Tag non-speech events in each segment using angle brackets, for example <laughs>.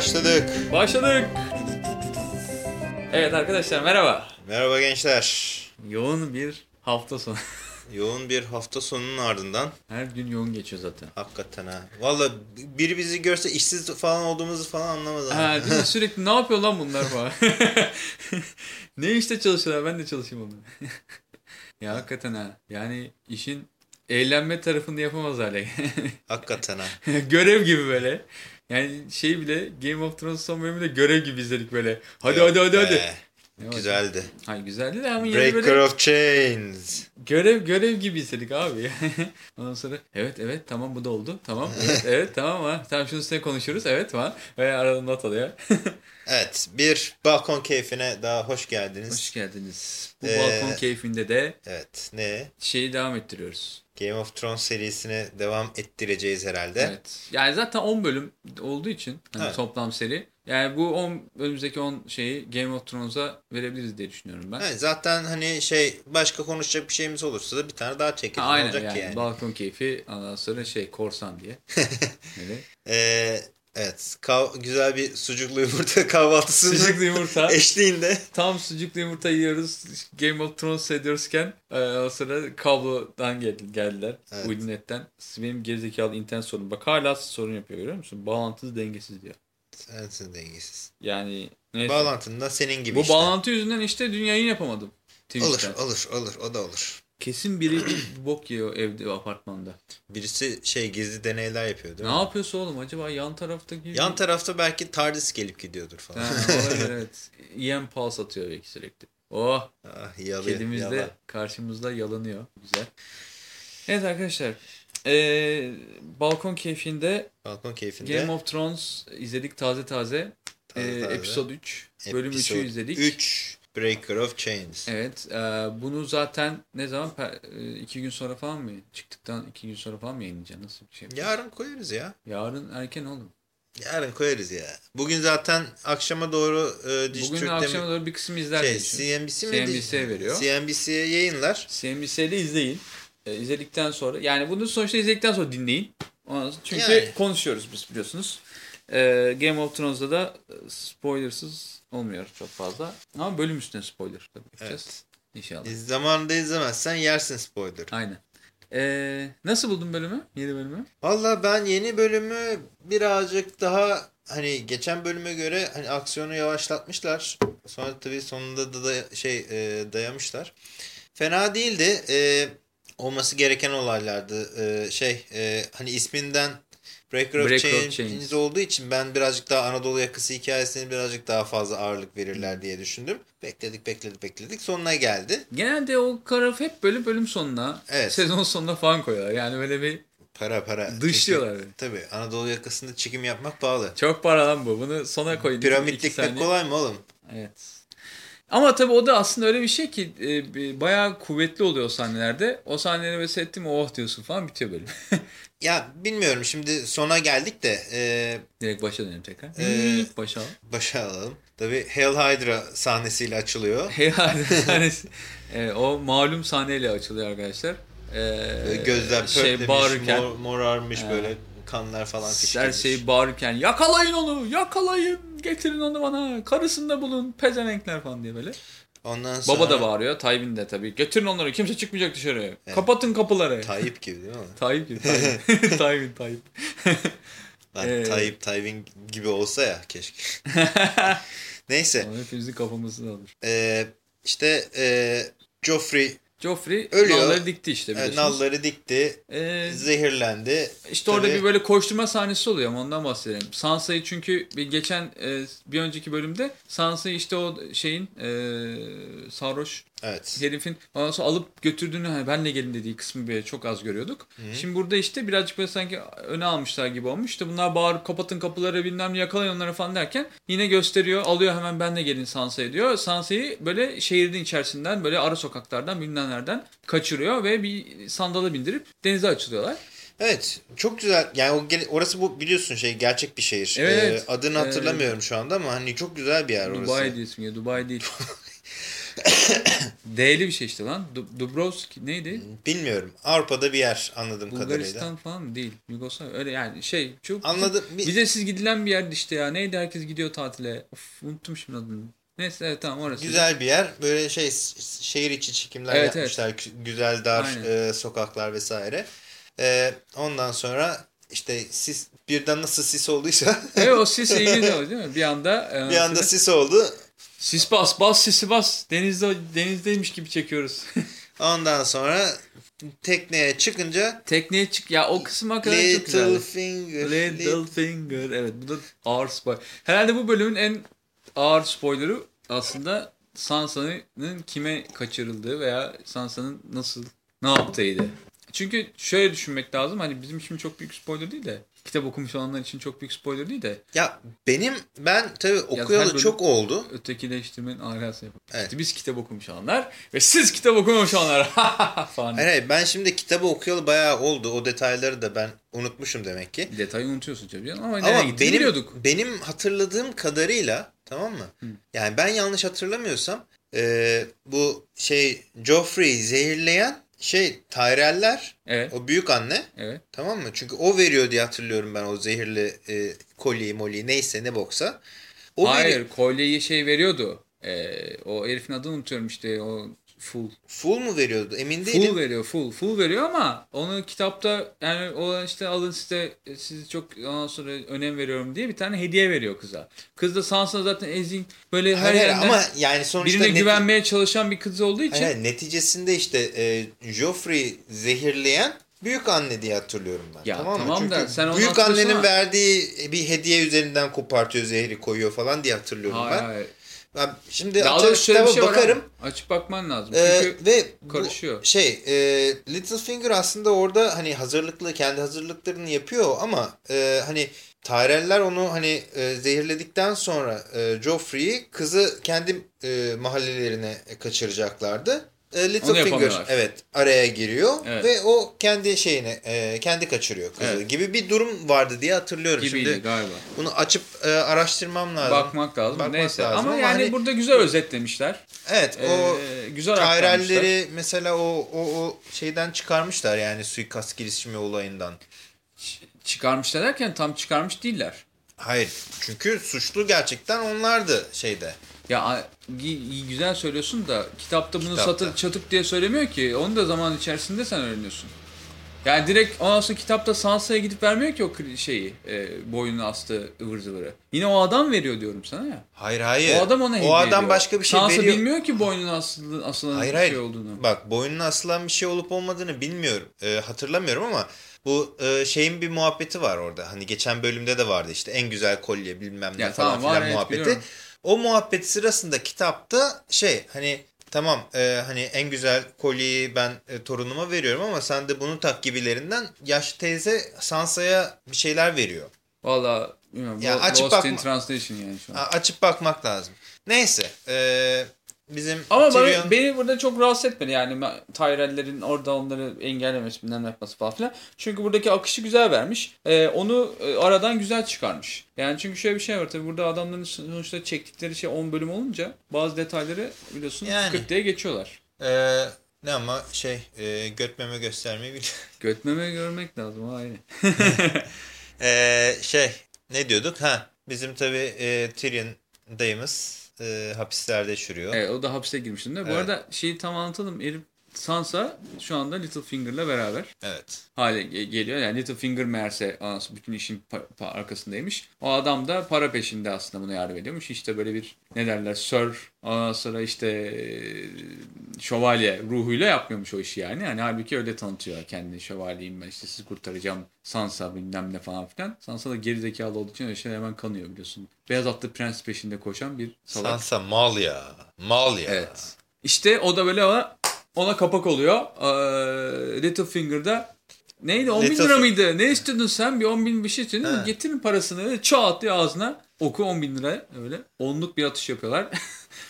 Başladık. Başladık. Evet arkadaşlar merhaba. Merhaba gençler. Yoğun bir hafta sonu. <laughs> Yoğun bir hafta sonunun ardından Her gün yoğun geçiyor zaten. hakikaten ha. Valla biri bizi görse işsiz falan olduğumuzu falan anlamaz. ha. Değil mi? <laughs> Sürekli ne yapıyor lan bunlar falan. <laughs> ne işte çalışıyorlar ben de çalışayım onunla. ya hakikaten ha. Yani işin eğlenme tarafını yapamaz hale. hakikaten ha. görev gibi böyle. Yani şey bile Game of Thrones son bölümü de görev gibi izledik böyle. Hadi Yok hadi hadi hadi. be, var? Güzeldi. Hayır güzeldi de ama yine Breaker böyle of Chains. görev görev gibi izledik abi. <laughs> Ondan sonra evet evet tamam bu da oldu. Tamam <laughs> evet evet tamam ha. Tamam şunu üstüne konuşuruz. Evet tamam. Ve arada not alıyor. <laughs> Evet bir balkon keyfine daha hoş geldiniz. Hoş geldiniz. Bu Ee, balkon keyfinde de Evet ne? şeyi devam ettiriyoruz. Game of Thrones serisine devam ettireceğiz herhalde. Evet. Yani zaten 10 bölüm olduğu için hani Evet. toplam seri. Yani bu 10 önümüzdeki 10 şeyi Game of Thrones'a verebiliriz diye düşünüyorum ben. Evet, zaten hani şey başka konuşacak bir şeyimiz olursa da bir tane daha Ha, çekeriz. Ne aynen olacak yani, yani? balkon keyfi ondan sonra şey korsan diye. <laughs> Öyle. Ee, evet güzel bir sucuklu yumurta <laughs> kahvaltısı Sucuklu yumurta. <laughs> eşliğinde. Tam sucuklu yumurta yiyoruz. Game of Thrones seyrediyoruzken e, o sıra kablodan gel geldiler. Evet. Uydunetten. Benim gerizekalı internet sorun. Bak hala sorun yapıyor görüyor musun? Bağlantısı dengesiz diyor. Sensin dengesiz. Yani neyse. Bağlantında senin gibi Bu işte. bağlantı yüzünden işte dün yayın yapamadım. Olur, Twitch'ten. olur, olur. O da olur. Kesin biri bir <clears throat> bok yiyor evde apartmanda. Birisi şey gizli deneyler yapıyor değil Ne mi? yapıyorsa oğlum acaba yan taraftaki... Yan tarafta belki TARDIS gelip gidiyordur falan. Ha, olabilir evet. <laughs> EM pulse atıyor belki sürekli. Oh ah, yalıyor, kedimiz de yalan. karşımızda yalanıyor. Güzel. Evet arkadaşlar. Ee, balkon keyfinde Balkon keyfinde. Game of Thrones izledik taze taze. Taze Ee, taze. Episode 3. Bölüm 3'ü Episode izledik. 3 Breaker of Chains. Evet. e, bunu zaten ne zaman? E, iki gün sonra falan mı? Çıktıktan iki gün sonra falan mı yayınlayacaksın? Nasıl bir şey? Yarın koyarız ya. Yarın erken oğlum. Yarın koyarız ya. Bugün zaten akşama doğru e, Diş Bugün akşama mi- doğru bir kısmı izler şey. CNBC mi? CNBC veriyor. CNBC'ye yayınlar. CNBC'de izleyin. E, izledikten sonra yani bunu sonuçta izledikten sonra dinleyin. Çünkü Yani. konuşuyoruz biz biliyorsunuz. E, Game of Thrones'da da e, spoilersız olmuyor çok fazla. Ama bölüm üstüne spoiler tabii yapacağız. Evet. İnşallah. Zamanında izlemezsen yersin spoiler. Aynen. E, nasıl buldun bölümü? Yeni bölümü? Valla ben yeni bölümü birazcık daha hani geçen bölüme göre hani aksiyonu yavaşlatmışlar. Sonra tabii sonunda da, da şey e, dayamışlar. Fena değildi. E, olması gereken olaylardı. E, şey e, hani isminden Breaker of, Breaker of Chains, Chains. olduğu için ben birazcık daha Anadolu yakası hikayesine birazcık daha fazla ağırlık verirler diye düşündüm. Bekledik bekledik bekledik sonuna geldi. Genelde o taraf hep böyle bölüm sonuna, Evet. sezon sonuna falan koyuyorlar. Yani böyle bir Para para. Dışlıyorlar beni. Tabii Anadolu yakasında çekim yapmak pahalı. çok para lan bu. Bunu sona. İki Piramitlik pek saniye. kolay mı oğlum? Evet. Ama tabii o da aslında öyle bir şey ki e, bayağı kuvvetli oluyor o sahnelerde. O sahneleri mesela ettim oh diyorsun falan bitiyor bölüm. <laughs> Ya bilmiyorum şimdi sona geldik de e, Direkt başa dönelim tekrar. Ee, başa al. başa alalım. Tabii Hail Hydra sahnesiyle açılıyor. <laughs> Heyhal <laughs> sahnesi. E, o malum sahneyle açılıyor arkadaşlar. E, Gözler şey pörtlemiş, bağırırken mor, morarmış He. böyle kanlar falan her fışkırmış. şey bağırırken yakalayın onu yakalayın getirin onu bana karısında bulun pezevenkler falan diye böyle. Ondan sonra Baba da bağırıyor. Tywin de tabii. Getirin onları. Kimse çıkmayacak dışarı. Kapatın kapıları. Tayyip gibi değil mi? <laughs> Tayyip gibi. Tayyip. <laughs> Tayyip. <laughs> Tayyip. Lan Ee. Tayyip Tayyip'in gibi olsa ya keşke. Neyse. Ama hepimizin kafamızda olur. E, işte e, Joffrey Joffrey Ölüyor. nalları dikti işte e, biliyorsunuz. nalları dikti. Ee, Zehirlendi. işte orada Tabii- bir böyle koşturma sahnesi oluyor ama ondan bahsedelim. Sansa'yı çünkü bir geçen e, bir önceki bölümde Sansa'yı işte o şeyin e, sarhoş Evet. herifin ondan sonra alıp götürdüğünü hani benle gelin dediği kısmı böyle çok az görüyorduk. Şimdi burada işte birazcık böyle sanki öne almışlar gibi olmuş. İşte bunlar bağırıp kapatın kapıları bilmem ne yakalayın onları falan derken yine gösteriyor alıyor hemen benle gelin Sansa'ya diyor. Sansa'yı böyle şehrin içerisinden böyle ara sokaklardan bilmem nereden kaçırıyor ve bir sandala bindirip denize açılıyorlar. Evet çok güzel yani o orası bu biliyorsun şey gerçek bir şehir. Evet. Ee, adını hatırlamıyorum şu anda ama hani çok güzel bir yer orası. Dubai diye ismi ya Dubai değil. <laughs> D'li bir şey işte lan. Du- Dubrovski neydi? Bilmiyorum. Avrupa'da bir yer anladığım kadarıyla. Bulgaristan falan mı? Değil. Yugoslavya. Öyle yani şey. Çok Anladım. Vizesiz gidilen bir yerdi işte ya. Neydi herkes gidiyor tatile. Of unuttum şimdi adını. Neyse evet tamam orası. Güzel bir yer. Böyle şey şehir içi çekimler Evet, yapmışlar. Gü- Güzel dar Aynen. e, sokaklar vesaire. E, ondan sonra işte sis birden nasıl sis olduysa Evet o <laughs> sis ilgili oldu değil mi? Bir anda. e, bir anda sis oldu. Sis bas bas sisi bas. Denizde denizdeymiş gibi çekiyoruz. <laughs> Ondan sonra tekneye çıkınca Tekneye çık ya o kısım hakikaten çok Little güzeldi. Finger. Little Finger. Evet bu da ağır spoiler. Herhalde bu bölümün en ağır spoilerı aslında Sansa'nın kime kaçırıldığı veya Sansa'nın nasıl ne yaptığıydı. Çünkü şöyle düşünmek lazım. Hani bizim için çok büyük spoiler değil de kitap okumuş olanlar için çok büyük spoiler değil de Ya benim ben tabii okuyalı çok oldu. ötekileştirmenin ahlası yapalım. Evet. İşte biz kitap okumuş olanlar ve siz kitap okumamış olanlar <laughs> falan. Hayır hayır ben şimdi kitabı okuyalı bayağı oldu. O detayları da ben unutmuşum demek ki. Detayı unutuyorsun tabii canım ama, Ama benim biliyorduk. benim hatırladığım kadarıyla tamam mı? Yani ben yanlış hatırlamıyorsam e, bu şey Joffrey'i zehirleyen şey Tyrell'ler Evet. o büyük anne Evet. tamam mı? Çünkü o veriyor diye hatırlıyorum ben o zehirli e, kolyeyi molyeyi neyse ne boksa. O Hayır veriyor. kolyeyi şey veriyordu. Ee, o herifin adını unutuyorum işte o full. Full mu veriyordu? Emin değilim. Full veriyor full. Full veriyor ama onu kitapta yani o işte alın size sizi çok ondan sonra önem veriyorum diye bir tane hediye veriyor kıza. Kız da Sansa zaten ezin böyle her Hayır, yerden ama yani sonuçta birine güvenmeye çalışan bir kız olduğu için. Hayır, neticesinde işte e, Joffrey zehirleyen büyük anne diye hatırlıyorum ben. Ya tamam, mı? tamam Çünkü da sen büyük annenin ama- verdiği bir hediye üzerinden kopartıyor zehri koyuyor falan diye hatırlıyorum Hayır ben. hayır. Ben. Şimdi Daha bir kitaba şey bakarım. Açıp bakman lazım. Ee, Çünkü ve bu karışıyor. şey e, Littlefinger aslında orada hani hazırlıklı kendi hazırlıklarını yapıyor ama e, hani Tyrell'ler onu hani e, zehirledikten sonra e, Joffrey'i kızı kendi e, mahallelerine kaçıracaklardı. E, Littlefinger evet araya giriyor Evet. ve o kendi şeyine e, kendi kaçırıyor kızı Evet. gibi bir durum vardı diye hatırlıyorum. gibiydi Şimdi galiba. bunu açıp e, araştırmam lazım. Bakmak lazım. Bakmak Neyse lazım ama, ama yani hani- burada güzel özetlemişler. Evet o Ee, güzel. Tyrell'leri mesela o, o, o şeyden çıkarmışlar yani suikast girişimi olayından. Çıkarmışlar derken tam çıkarmış değiller. Hayır çünkü suçlu gerçekten onlardı şeyde. Ya güzel söylüyorsun da kitapta bunu Kitapta. satır çatık diye söylemiyor ki. Onu da zaman içerisinde sen öğreniyorsun. Yani direkt ondan sonra kitapta Sansa'ya gidip vermiyor ki o şeyi, e, boynunu astığı ıvır zıvırı. Yine o adam veriyor diyorum sana ya. Hayır hayır. O adam ona hediye O adam ediyor. başka bir şey Sansa veriyor. bilmiyor ki boynuna asılı, asılan Hayır bir hayır. şey olduğunu. Bak boynuna asılan bir şey olup olmadığını bilmiyorum. Ee, hatırlamıyorum ama bu e, şeyin bir muhabbeti var orada. Hani geçen bölümde de vardı işte en güzel kolye bilmem ne Ya falan tamam, filan evet, muhabbeti. biliyorum. O muhabbet sırasında kitapta şey hani tamam e, hani en güzel kolyeyi ben e, torunuma veriyorum ama sen de bunu tak gibilerinden yaşlı teyze Sansa'ya bir şeyler veriyor. Valla. Ya açıp Lost in bakma- Translation yani şu an. Açıp bakmak lazım. Neyse. e, bizim Ama Tyrion- bana, beni burada çok rahatsız etmedi yani Tyrell'lerin orada onları engellemesi bilmem yapması falan filan. Çünkü buradaki akışı güzel vermiş. Ee, onu e, aradan güzel çıkarmış. Yani çünkü şöyle bir şey var tabii burada adamların sonuçta çektikleri şey 10 bölüm olunca bazı detayları biliyorsun Yani. 40 diye geçiyorlar. Ee, ne ama şey e, götmeme göstermeyi bil. <laughs> Götmeme görmek lazım aynı. <laughs> <laughs> Ee, şey ne diyorduk? Ha bizim tabii e, Tyrion dayımız e, hapislerde çürüyor. Evet, o da hapse girmişti. değil mi? Bu Evet. arada şeyi tam anlatalım. Herif Sansa şu anda Littlefinger'la beraber. Evet. hale ge- geliyor. Yani Littlefinger meğerse anası bütün işin arkasındaymış. O adam da para peşinde aslında buna yardım ediyormuş. İşte böyle bir ne derler sir ondan sonra işte e, şövalye ruhuyla yapmıyormuş o işi yani. Yani halbuki öyle tanıtıyor kendini şövalyeyim ben işte sizi kurtaracağım Sansa bilmem ne falan filan. Sansa da gerizekalı olduğu için öyle şeyler hemen kanıyor biliyorsun. Beyaz atlı prens peşinde koşan bir salak. Sansa mal ya. Mal ya. Evet. İşte o da böyle ona, kapak oluyor. Ee, Littlefinger'da neydi 10 bin lira mıydı? Ne istiyordun sen? Bir 10 bin bir şey istiyordun. Ha. Getirin parasını. Öyle Çat diye ağzına. Oku 10 bin lira öyle. Onluk bir atış yapıyorlar. <laughs>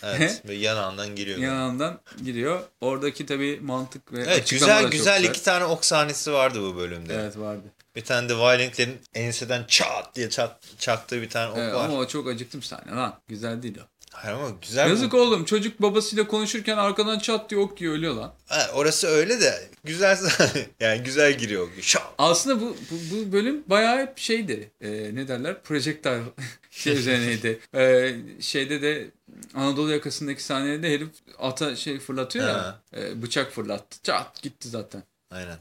Evet. Ve yanağından giriyor. Yanından gidiyor. Oradaki tabii mantık ve Evet güzel güzel iki tane ok sahnesi vardı bu bölümde. Evet vardı. Bir tane de Violent'lerin enseden çat diye çat, çaktığı bir tane ok Evet, var. ama o çok acıktım sahne lan. Güzel değil o. Hayır ama güzel. Yazık oğlum çocuk babasıyla konuşurken arkadan çat diye ok yiyor ölüyor lan. Ha, orası öyle de güzel <laughs> yani güzel giriyor. Şak. Aslında bu, bu, bu bölüm bayağı hep şeydi. Ee, ne derler? Projectile <laughs> şey üzerineydi. Ee, <laughs> şeyde de Anadolu yakasındaki sahnede herif ata şey fırlatıyor ya. Ha. e, bıçak fırlattı. Çat gitti zaten. Aynen.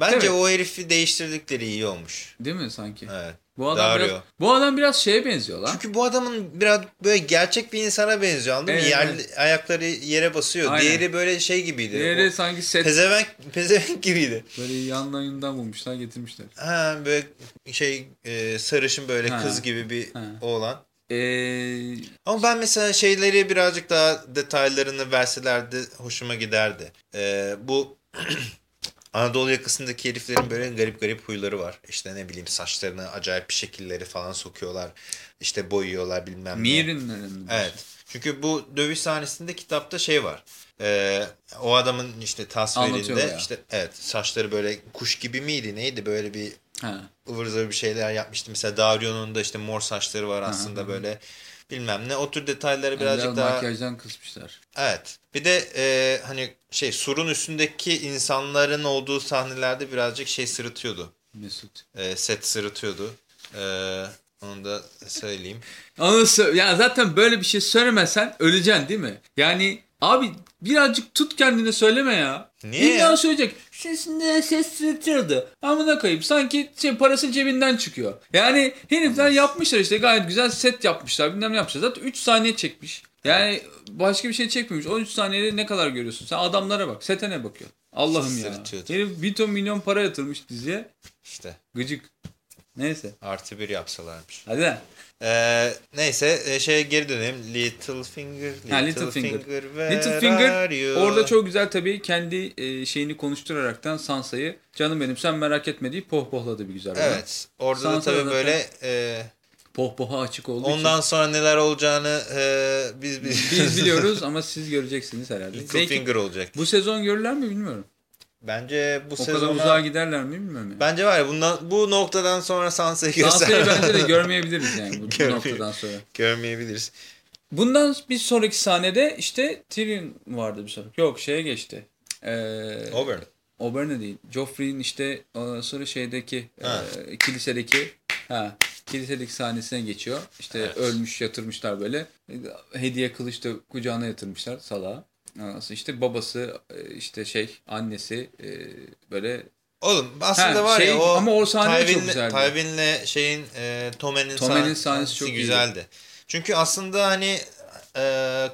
Bence o herifi değiştirdikleri iyi olmuş. Değil mi sanki? Evet. Bu adam Dario. biraz, bu adam biraz şeye benziyor lan. Çünkü bu adamın biraz böyle gerçek bir insana benziyor anladın mı? Evet, Yer, evet. ayakları yere basıyor. Aynen. Diğeri böyle şey gibiydi. Diğeri O sanki set pezevenk, pezevenk gibiydi. böyle yanlarından bulmuşlar getirmişler. Ha böyle şey e, sarışın böyle Ha. kız gibi bir Ha. oğlan. Ee, Ama ben mesela şeyleri birazcık daha detaylarını verselerdi hoşuma giderdi. Ee, bu <clears throat> Anadolu yakasındaki heriflerin böyle garip garip huyları var. İşte ne bileyim saçlarına acayip bir şekilleri falan sokuyorlar. İşte boyuyorlar bilmem ne. Mirinlerin. Evet. Çünkü bu dövüş sahnesinde kitapta şey var. Ee, o adamın işte tasvirinde işte evet saçları böyle kuş gibi miydi neydi böyle bir Ha. ıvır zıvır bir şeyler yapmıştı. Mesela Dario'nun da işte mor saçları var aslında hı hı. böyle bilmem ne. O tür detayları Yani birazcık biraz daha... makyajdan kısmışlar. Evet. Bir de e, hani şey surun üstündeki insanların olduğu sahnelerde birazcık şey sırıtıyordu. Mesut. E, set sırıtıyordu. E, onu da söyleyeyim. Onu sö- ya zaten böyle bir şey söylemesen öleceksin değil mi? Yani abi birazcık tut kendini söyleme ya. Niye İlla söyleyecek. Sesinde ses sırtırdı. Amına koyayım. Sanki şey, parası cebinden çıkıyor. Yani herifler yapmışlar işte gayet güzel set yapmışlar. Bilmem ne yapmışlar. Zaten 3 saniye çekmiş. Yani başka bir şey çekmemiş. 13 saniyede ne kadar görüyorsun? Sen adamlara bak. Sete ne bakıyor? Allah'ım ya. Herif bir ton milyon para yatırmış diziye. İşte Gıcık. Neyse. artı bir yapsalarmış. Hadi lan. E, neyse e, şeye geri dönelim. Little Finger, Little, Ha, Little Finger. where Little Finger orada çok güzel tabii kendi e, şeyini konuşturaraktan Sansa'yı canım benim sen merak etme deyip pohpohladı bir güzel. Evet. Orada da Sansa da tabii böyle e, Pohpoha açık olduğu ondan sonra neler olacağını e, biz, biz, için biz biliyoruz <laughs> ama siz göreceksiniz herhalde. Little Belki Finger olacak. bu sezon görürler mi bilmiyorum. Bence bu O sezona... kadar uzağa giderler mi bilmiyorum. Yani. Bence var ya bundan, bu noktadan sonra Sansa'yı Sansa'yı göstermez. bence de <laughs> görmeyebiliriz yani bu, bu Görmeyelim. noktadan sonra. Görmeyebiliriz. Bundan bir sonraki sahnede işte Tyrion vardı bir sonraki. Yok şeye geçti. Ee, Over. Oberyn'e değil. Joffrey'in işte sonra şeydeki Ha. e, kilisedeki ha kilisedeki sahnesine geçiyor. İşte Evet. ölmüş yatırmışlar böyle. Hediye kılıç da kucağına yatırmışlar salağa. Sonra işte babası e, işte şey annesi e, böyle Oğlum aslında Ha, var şey, ya o ama o sahne de çok Tywin'le- güzeldi. Tywin'le şeyin e, Tommen'in Tommen'in sah- sahnesi çok iyiydi. güzeldi. Çünkü aslında hani e,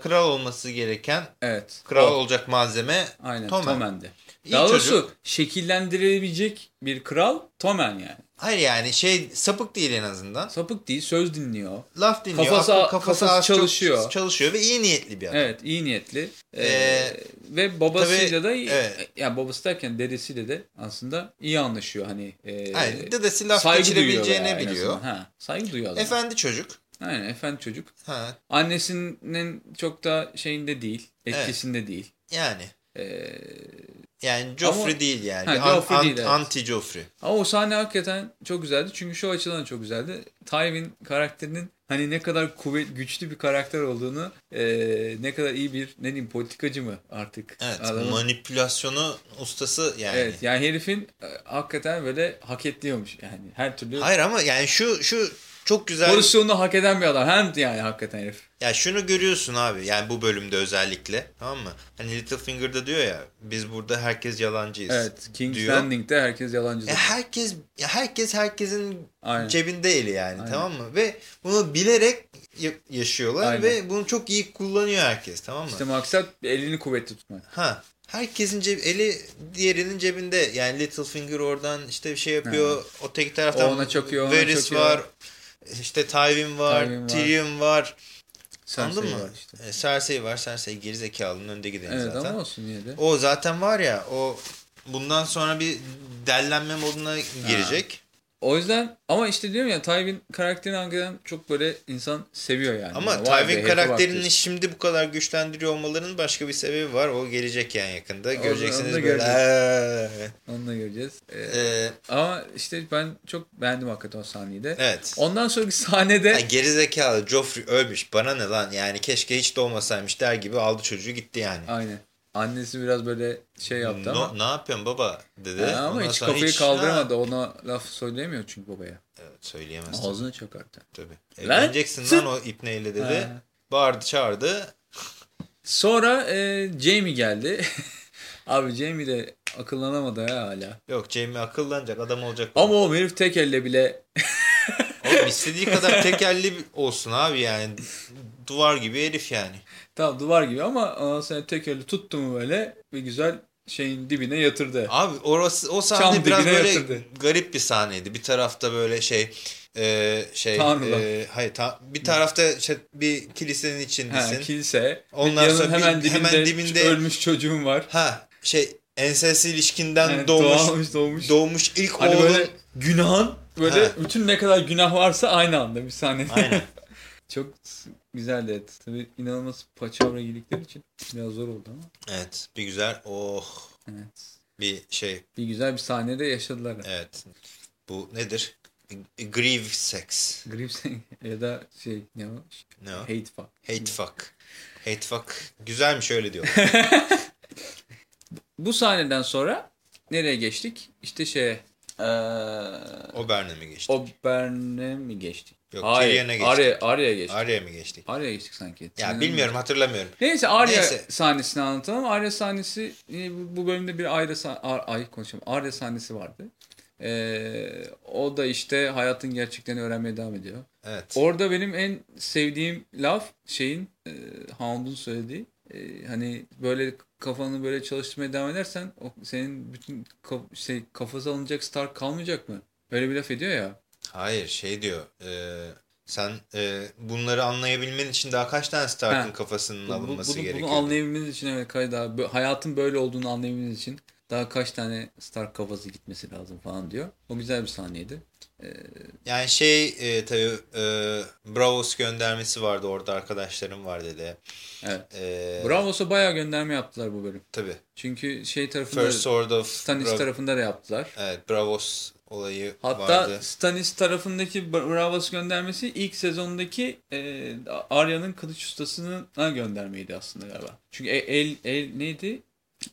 kral olması gereken evet. kral o. olacak malzeme Aynen Tommen. Tommen'de. İyi Daha doğrusu çocuk. şekillendirilebilecek bir kral Tommen yani. Hayır yani şey sapık değil en azından. Sapık değil söz dinliyor. Laf dinliyor. Kafası- aklı- kafası az çok çalışıyor. çalışıyor ve iyi niyetli bir adam. Evet iyi niyetli. Ee, Ee, ve babasıyla da iyi, evet. yani babası derken dedesiyle de aslında iyi anlaşıyor hani. E, Yani dedesi laf geçirebileceğini biliyor. Ha, saygı duyuyor adam. Efendi çocuk. Aynen efendi çocuk. Ha, Annesinin çok da şeyinde değil, etkisinde değil. yani. Ee, Yani Joffrey Ama- değil yani. An- Joffrey an- değil, evet. Anti Joffrey. ama o sahne hakikaten çok güzeldi. Çünkü şu açıdan çok güzeldi. Tywin karakterinin hani ne kadar kuvvet güçlü bir karakter olduğunu, e, ne kadar iyi bir ne diyeyim politikacı mı artık? Evet. adamın? Manipülasyonu ustası yani. Evet yani herifin e, hakikaten böyle hak ediyormuş yani her türlü Hayır ama yani şu şu çok güzel. pozisyonunu hak eden bir adam. Hem yani hakikaten herif. Ya şunu görüyorsun abi. Yani bu bölümde özellikle. Tamam mı? Hani Littlefinger'da diyor ya biz burada herkes yalancıyız. Evet King's diyor. Landing'de herkes yalancı. Ya herkes ya herkes herkesin Aynen. cebinde eli yani Aynen. tamam mı? Ve bunu bilerek ya- yaşıyorlar Aynen. ve bunu çok iyi kullanıyor herkes tamam mı? İşte maksat elini kuvvetli tutmak. Ha. Herkesin ceb eli diğerinin cebinde. Yani Littlefinger oradan işte bir şey yapıyor. O tek taraftan O ona çakıyor, ona Varys çakıyor. var. İşte Tywin var, Tywin var. Tyrion var. Cersei Anladın mı? var işte. E, Cersei var. Cersei gerizekalının önde gideni Evet zaten. ama olsun yine de. O zaten var ya o bundan sonra bir dellenme moduna girecek. O yüzden ama işte diyorum ya Tywin karakterini hakikaten çok böyle insan seviyor yani. Ama Yani Tywin karakterini şimdi bu kadar güçlendiriyor olmalarının başka bir sebebi var. O gelecek yani yakında. Onu- Göreceksiniz onu da böyle. göreceğiz. "Eee." Onu da göreceğiz. Ee, Ee, ama işte ben çok beğendim hakikaten o sahneyi de. evet. Ondan sonraki sahnede Ha, gerizekalı Joffrey ölmüş. Bana ne lan yani keşke hiç doğmasaymış der gibi aldı çocuğu gitti yani. aynen. Annesi biraz böyle şey yaptı ama. No, ne yapıyorsun baba dedi. Ha, ama Ondan hiç kafayı hiç- kaldıramadı. Ha, Ona laf söyleyemiyor çünkü babaya. Evet, söyleyemez tabii. Ağzına çakardı. tabii. Evleneceksin lan o ipneyle dedi. Ha. Bağırdı çağırdı. Sonra e, Jamie geldi. <laughs> Abi Jamie de akıllanamadı ha hala. Yok Jamie akıllanacak adam olacak. Ama o herif tek elle bile Oğlum istediği kadar tekelli olsun abi yani. Duvar gibi herif yani. Tam duvar gibi ama ondan sonra tek elle tuttu mu böyle bir güzel şeyin dibine yatırdı. Abi orası o sahne Çam biraz böyle yatırdı. garip bir sahneydi. Bir tarafta böyle şey e, şey Tanrılar. e, hayır ta- bir tarafta işte bir kilisenin Ha, içindesin. kilise. Ondan sonra bir- hemen dibinde, hemen dibinde- ölmüş çocuğum var. Ha şey ensest ilişkinden Evet, doğmuş doğmuş doğmuş. doğmuş ilk Hani oğlun. böyle günahın böyle Ha. bütün ne kadar günah varsa aynı anda bir sahnede. Aynen. <laughs> Çok güzeldi evet. Tabii inanılmaz paçavra giydikleri için biraz zor oldu ama. Evet bir güzel oh Evet. bir şey Bir güzel bir sahnede yaşadılar. evet. Bu nedir? Grieve sex. Grips ya da şey ne o? Ne o? Hate fuck. Hate fuck. Hate fuck. Güzelmiş öyle diyor. <laughs> Bu sahneden sonra nereye geçtik? İşte şeye eee O Berne mi geçti? Obern'e mi geçtik? Yok, Hayır. Tyrion'e geçtik. Arya, Arya'ya geçtik. Arya'ya mı geçtik? Arya'ya geçtik sanki. Ya Sen- bilmiyorum hatırlamıyorum. Neyse Arya Neyse. sahnesini anlatalım. Arya sahnesi e, bu- bölümde bir Arya ay konuşalım. Arya sahnesi vardı. Ee, o da işte hayatın gerçeklerini öğrenmeye devam ediyor. Evet. Orada benim en sevdiğim laf şeyin e, Hound'un söylediği e, hani böyle kafanı böyle çalıştırmaya devam edersen o senin bütün kaf- şey kafası alınacak Stark kalmayacak mı? Böyle bir laf ediyor ya. Hayır şey diyor. e, sen e, bunları anlayabilmen için daha kaç tane Stark'ın kafasının Bu- alınması bunu, gerekiyor? bunu anlayabilmeniz için evet kay- daha bö- hayatın böyle olduğunu anlayabilmeniz için daha kaç tane Stark kafası gitmesi lazım falan diyor. O güzel bir sahneydi. Yani şey e, tabii e, Bravos göndermesi vardı orada arkadaşlarım var dedi. Evet. E, Bravos'a bayağı gönderme yaptılar bu bölüm. Tabii. Çünkü şey tarafında First Sword of Stanis Brav- tarafında da yaptılar. Evet Bravos olayı Hatta vardı. Stanis tarafındaki Bravos göndermesi ilk sezondaki e, Arya'nın kılıç ustasına göndermeydi aslında galiba. Çünkü e- el, el neydi?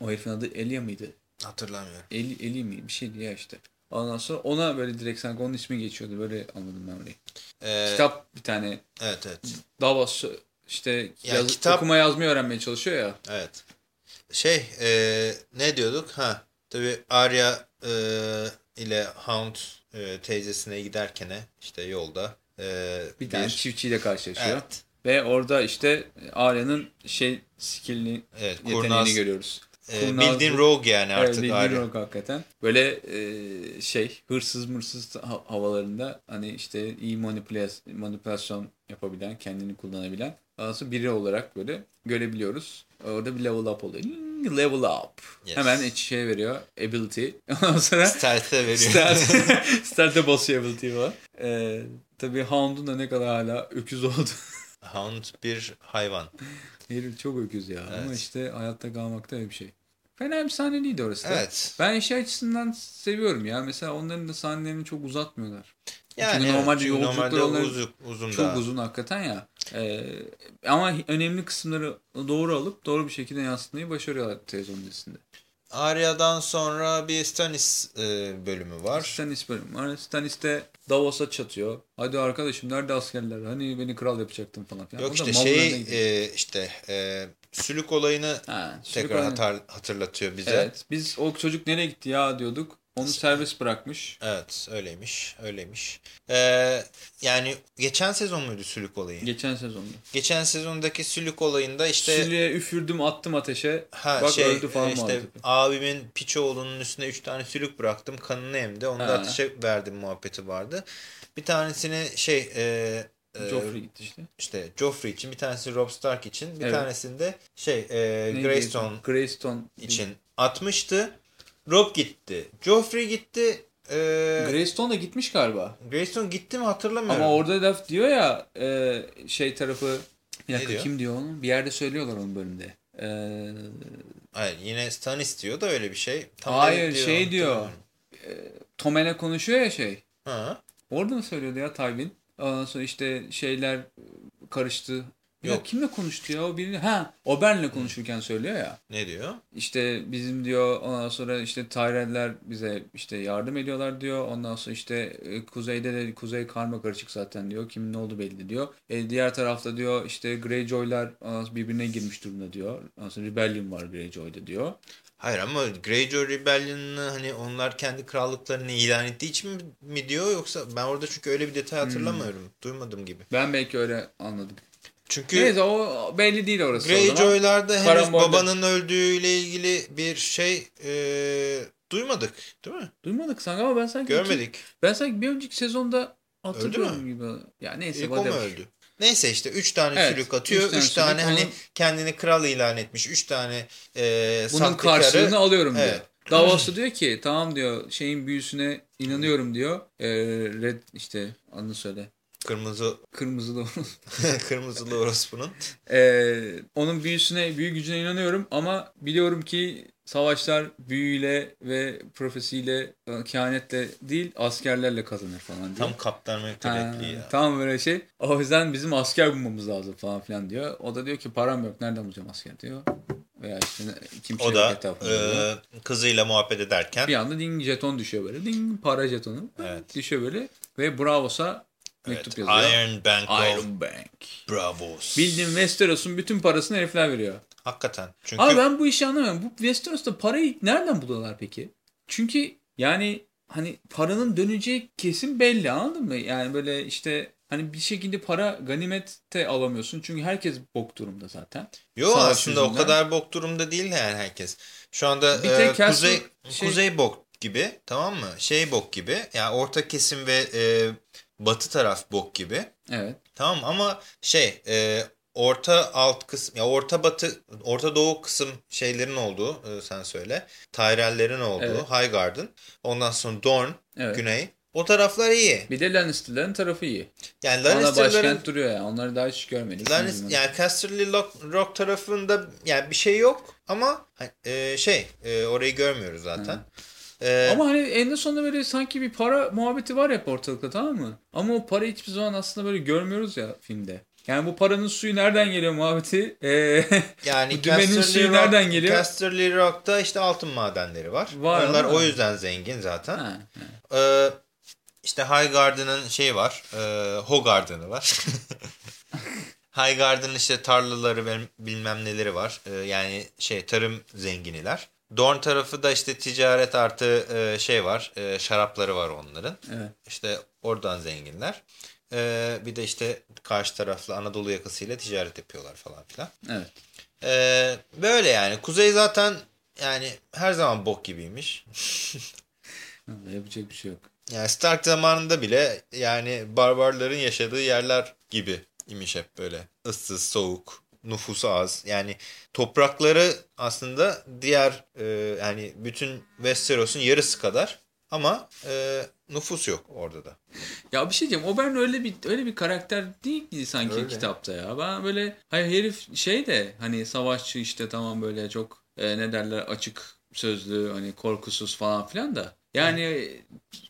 O herifin adı Elia mıydı? Hatırlamıyorum. Eli, Eli mi? Bir şeydi ya işte. Ondan sonra ona böyle direkt sanki onun ismi geçiyordu. Böyle anladım ben orayı. E, Kitap bir tane Evet evet. Davos işte Ya yaz- kitap- okuma yazmayı öğrenmeye çalışıyor ya. Evet. Şey e, ne diyorduk? Ha tabii Arya e, ile Hound e, teyzesine giderken işte yolda e, Bir tane çiftçiyle karşılaşıyor. Evet. Ve orada işte Arya'nın şey skillini, Evet, yeteneğini kurnaz. görüyoruz. E, Kurnaz bildiğin rogue yani Evet, artık bildiğin Arya. rock hakikaten. Böyle e, şey hırsız mırsız ha- havalarında hani işte iyi manipülasyon, manipülasyon yapabilen, kendini kullanabilen aslında biri olarak böyle görebiliyoruz. Orada bir level up oluyor. Level up. Yes. Hemen iç şey veriyor. Ability. <laughs> Ondan sonra Stealth'e veriyor. Stealth- <laughs> Stealth'e basıyor ability var. Ee, tabii Hound'un da ne kadar hala öküz oldu. <laughs> Hound bir hayvan. Herif çok öküz ya. Ama Evet. işte hayatta kalmakta öyle bir şey. Fena bir sahne değildi orası da. Evet. Ben şey açısından seviyorum ya. Mesela onların da sahnelerini çok uzatmıyorlar. Yani Çünkü normalde çünkü yolculuklar normalde onların uzun, uzun Çok daha. uzun hakikaten ya. Ee, ama önemli kısımları doğru alıp doğru bir şekilde yansıtmayı başarıyorlar televizyon dizisinde. Arya'dan sonra bir Stannis e, bölümü var. Stannis bölüm var. Stannis de Davos'a çatıyor. Hadi arkadaşım nerede askerler? Hani beni kral yapacaktın falan. Yok O işte şey e, işte e, sülük olayını Ha, sülük tekrar hatar, hatırlatıyor bize. Evet. Biz o çocuk nereye gitti ya diyorduk. Onu serbest bırakmış. Evet öyleymiş öyleymiş. Ee, yani geçen sezon muydu sülük olayı? Geçen sezonda. geçen sezondaki sülük olayında işte Sülüğe üfürdüm attım ateşe. ha, Bak şey, öldü falan işte muhabbeti. abimin piçoğlunun üstüne 3 tane sülük bıraktım kanını emdi onu da Ha. ateşe verdim muhabbeti vardı. Bir tanesini şey e, e, Joffrey gitti işte. işte Joffrey için bir tanesi Robb Stark için bir Evet. tanesinde şey e? Greystone Greystone için atmıştı. Robb gitti. Joffrey gitti. e, Greystone da gitmiş galiba. Greystone gitti mi hatırlamıyorum. Ama orada da diyor ya e, şey tarafı bir dakika diyor? kim diyor onu? Bir yerde söylüyorlar onun bölümde. E, Hayır yine Stan istiyor da öyle bir şey. Tam Hayır, ne şey diyor. hatırlamıyorum. Tomen'e konuşuyor ya şey. Ha. Orada mı söylüyordu ya Tywin? Ondan sonra işte şeyler karıştı. Yok. Yok. kimle konuştu ya o birini? Ha Oberyn'le konuşurken söylüyor ya. Ne diyor? İşte bizim diyor ondan sonra işte Tyrell'ler bize işte yardım ediyorlar diyor. Ondan sonra işte e, kuzeyde de kuzey karma karışık zaten diyor. Kimin ne oldu belli diyor. E, diğer tarafta diyor işte Greyjoy'lar birbirine girmiş durumda diyor. Ondan sonra Rebellion var Greyjoy'da diyor. Hayır ama Greyjoy Rebellion'ını hani onlar kendi krallıklarını ilan ettiği için mi, mi diyor yoksa ben orada çünkü öyle bir detay hatırlamıyorum. Duymadım gibi. Ben belki öyle anladım. Çünkü Neyse o belli değil orası. Greyjoy'larda henüz Karambol'da- babanın öldüğüyle ilgili bir şey e, duymadık değil mi? Duymadık sanki ama ben sanki Görmedik. Ben sanki bir önceki sezonda hatırlıyorum Öldü gibi. Ya neyse İlk o öldü? Neyse işte 3 tane Evet, sülük atıyor. üç tane 3 tane, sülük, hani onun- kendini kral ilan etmiş. 3 tane e, Bunun sahtekarı- karşılığını alıyorum diyor. Evet. Davos da diyor ki tamam diyor şeyin büyüsüne inanıyorum diyor. Ee, red işte adını söyle. Kırmızı Kırmızı doğru. <laughs> kırmızılı orospunun. Ee, onun büyüsüne, büyü gücüne inanıyorum ama biliyorum ki savaşlar büyüyle ve profesiyle, e, kehanetle değil askerlerle kazanır falan diyor. Tam kaptan mütevelli ya. Tam böyle şey. O yüzden bizim asker bulmamız lazım falan filan diyor. O da diyor ki param yok nereden bulacağım asker diyor. Veya işte ne- kim O da e, diyor. kızıyla muhabbet ederken Bir anda ding jeton düşüyor böyle. Ding para jetonu. Evet. Düşüyor böyle. Ve Bravos'a mektup evet, yazıyor. Iron Bank of Iron Bank. Bravos. Bildiğin Westeros'un bütün parasını herifler veriyor. Hakikaten. Çünkü Abi ben bu işi anlamıyorum. Bu Westeros'ta parayı nereden buluyorlar peki? Çünkü yani hani paranın döneceği kesin belli anladın mı? Yani böyle işte hani bir şekilde para ganimette alamıyorsun. Çünkü herkes bok durumda zaten. Yo Savaş aslında o yüzünden. kadar bok durumda değil yani herkes. Şu anda Bir e, Castle- kuzey şey- kuzey bok gibi tamam mı? Şey bok gibi. Yani orta kesim ve e, batı taraf bok gibi. Evet. Tamam ama şey e, orta alt kısım ya orta batı orta doğu kısım şeylerin olduğu e, sen söyle. Tyrell'lerin olduğu Evet. Highgarden. Ondan sonra Dorne Evet. güney. O taraflar iyi. Bir de Lannister'ların tarafı iyi. Yani Ona Lannister'ların başkent duruyor ya. Onları daha hiç görmedik. Lannister, yani Casterly Rock, Rock tarafında yani bir şey yok ama e, şey e, orayı görmüyoruz zaten. E, Ama hani en sonunda böyle sanki bir para muhabbeti var hep ortalıkta tamam mı? Ama o parayı hiçbir zaman aslında böyle görmüyoruz ya filmde. Yani bu paranın suyu nereden geliyor muhabbeti? Ee, <laughs> yani bu dümenin Casterly suyu Rock- nereden geliyor? Casterly Rock'ta işte altın madenleri var. Var Onlar o yüzden zengin zaten. ha, ha. Ee, işte Highgarden'ın şey var. E, Hogarden'ı var. <laughs> Highgarden'ın işte tarlaları ve bilmem neleri var. E, yani şey tarım zenginiler. Dorne tarafı da işte ticaret artı e, şey var. E, şarapları var onların. Evet. İşte oradan zenginler. E, bir de işte karşı taraflı Anadolu yakasıyla ticaret yapıyorlar falan filan. Evet. E, böyle yani. Kuzey zaten yani her zaman bok gibiymiş. <laughs> Yapacak bir şey yok. Yani Stark zamanında bile yani barbarların yaşadığı yerler gibi imiş hep böyle. Issız, soğuk, nüfusu az. Yani toprakları aslında diğer e, yani bütün Westeros'un yarısı kadar ama e, nüfus yok orada da. Ya bir şey diyeceğim. Oberyn öyle bir öyle bir karakter değil ki sanki Öyle. kitapta ya. Ben böyle hayır herif şey de hani savaşçı işte tamam böyle çok e, ne derler açık sözlü hani korkusuz falan filan da. Yani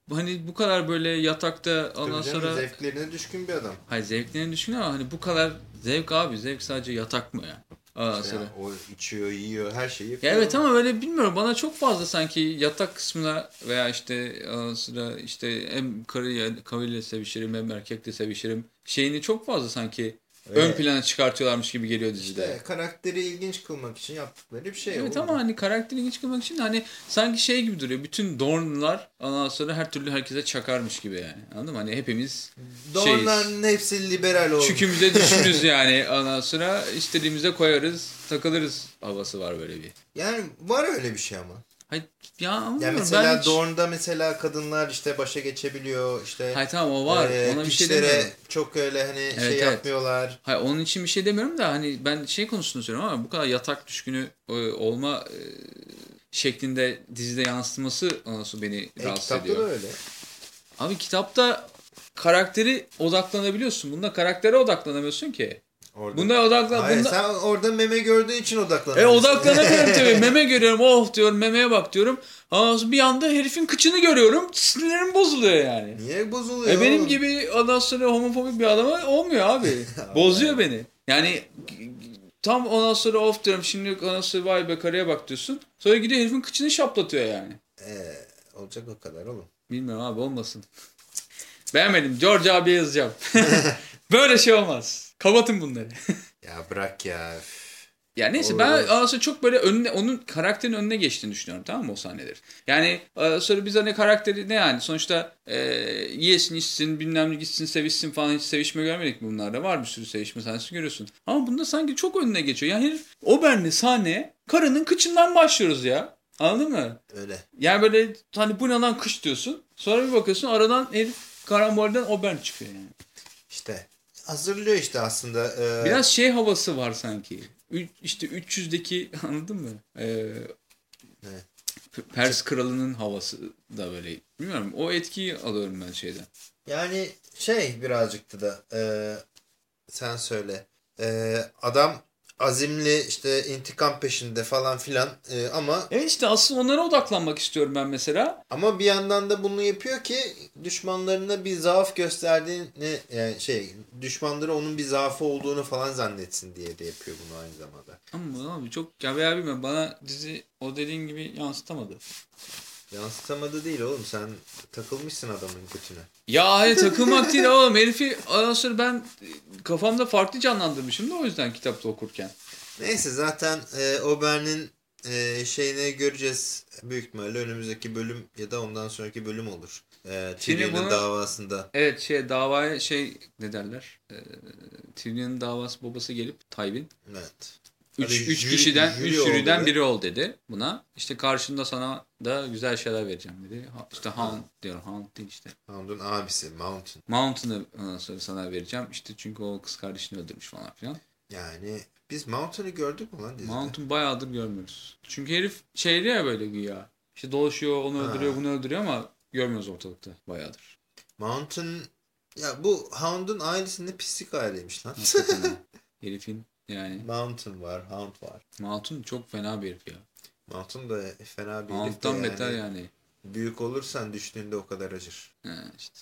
hani bu kadar böyle yatakta ondan sonra zevklerine düşkün bir adam. hayır zevklerine düşkün ama hani bu kadar zevk abi zevk sadece yatak mı ya? Ondan sonra. o içiyor, yiyor, her şeyi Ya evet ama böyle bilmiyorum bana çok fazla sanki yatak kısmına veya işte ondan sonra işte hem karıyla, karıyla sevişirim hem erkekle sevişirim şeyini çok fazla sanki ön plana çıkartıyorlarmış gibi geliyor dizide. karakteri ilginç kılmak için yaptıkları bir şey. Evet ama hani karakterini çıkmak için hani sanki şey gibi duruyor. Bütün Dorne'lar ondan sonra her türlü herkese çakarmış gibi yani. Anladın mı? Hani hepimiz şeyiz. hepsi liberal oldu. Çükümüze <laughs> düşürüz yani. Ondan sonra istediğimize koyarız, takılırız havası var böyle bir. Yani var öyle bir şey ama. Hayır ya ben mesela hiç- Dorne'da mesela kadınlar işte başa geçebiliyor işte Hayır tamam o var. e, Ona bir şey demiyorum. çok öyle hani şey evet. yapmıyorlar. Hayır onun için bir şey demiyorum da hani ben şey konusunda söylüyorum ama bu kadar yatak düşkünü e, olma e, şeklinde dizide yansıtması nasıl beni E, rahatsız kitapta ediyor. da öyle. Abi kitapta karakteri odaklanabiliyorsun. Bunda karaktere odaklanamıyorsun ki. Orada. Bunda odaklan Hayır bunda sen orada meme gördüğün için e odaklanıyorsun. odaklanamıyorum <laughs> tabii. Meme görüyorum. Oh diyorum memeye bak diyorum. Ama bir anda herifin kıçını görüyorum. Sinirlerim bozuluyor yani. Niye bozuluyor? E benim oğlum? gibi ondan sonra homofobik bir adama olmuyor abi. <laughs> Bozuyor beni. Yani tam ondan sonra of diyorum şimdi ondan sonra vay be karıya bak diyorsun. Sonra gidiyor herifin kıçını şaplatıyor yani. Ee, olacak o kadar oğlum. Bilmiyorum abi olmasın. Beğenmedim. George abiye yazacağım. <laughs> Böyle şey olmaz. Kapatın bunları. <laughs> Ya bırak ya. Ya neyse Olur, ben aslında çok böyle önüne, onun karakterin önüne geçtiğini düşünüyorum tamam mı o sahneler. Yani e, sonra biz hani karakteri ne yani sonuçta e, yesin içsin bilmem ne gitsin sevişsin falan hiç sevişme görmedik mi bunlarda var bir sürü sevişme sahnesi görüyorsun. Ama bunda sanki çok önüne geçiyor. Yani herif Ober'le sahne karının kıçından başlıyoruz ya. Anladın mı? Öyle. Yani böyle hani bu ne lan kış diyorsun. Sonra bir bakıyorsun aradan herif karambolden Ober çıkıyor yani. Hazırlıyor işte aslında. Ee, Biraz şey havası var sanki. Ü- işte 300'deki <laughs> anladın mı? Ne? P- Pers kralının havası da böyle. Bilmiyorum o etkiyi alıyorum ben şeyden. Yani şey birazcık da e, sen söyle. E, adam azimli işte intikam peşinde falan filan e, ama Evet işte asıl onlara odaklanmak istiyorum ben mesela. ama bir yandan da bunu yapıyor ki düşmanlarına bir zaaf gösterdiğini yani şey düşmanları onun bir zaafı olduğunu falan zannetsin diye de yapıyor bunu aynı zamanda. Ama abi çok ya veya bilmiyorum bana dizi o dediğin gibi yansıtamadı. Yansıtamadı değil oğlum sen takılmışsın adamın götüne. Ya hayır takılmak değil oğlum herifi sonra ben kafamda farklı canlandırmışım da o yüzden kitapta okurken. Neyse zaten e, Ober'in e, şeyini göreceğiz büyük ihtimalle önümüzdeki bölüm ya da ondan sonraki bölüm olur. E, Tyrion'un davasında. Evet şey davaya şey ne derler? Ee, Tyrion'un davası babası gelip Tywin Evet. Üç, Hadi üç jüri- kişiden, jüri üç jüriden dedi. biri ol dedi buna. İşte karşında sana da güzel şeyler vereceğim dedi. İşte Hound diyor. Hound değil işte. Hound'un abisi Mountain. Mountain'ı ondan sonra sana vereceğim. İşte çünkü o kız kardeşini öldürmüş falan filan. Yani biz Mountain'ı gördük mü lan dizide? Mountain bayağıdır görmüyoruz. Çünkü herif şeyli ya böyle güya. İşte dolaşıyor, onu Ha. öldürüyor, bunu öldürüyor ama görmüyoruz ortalıkta bayağıdır. Mountain ya bu Hound'un ailesi ne pislik aileymiş lan. <laughs> Herifin yani. Mountain var, Hound var. Mountain çok fena bir herif ya. Mountain da fena bir herif Hound'dan yani. beter yani. Büyük olursan düştüğünde o kadar acır. Ha, işte.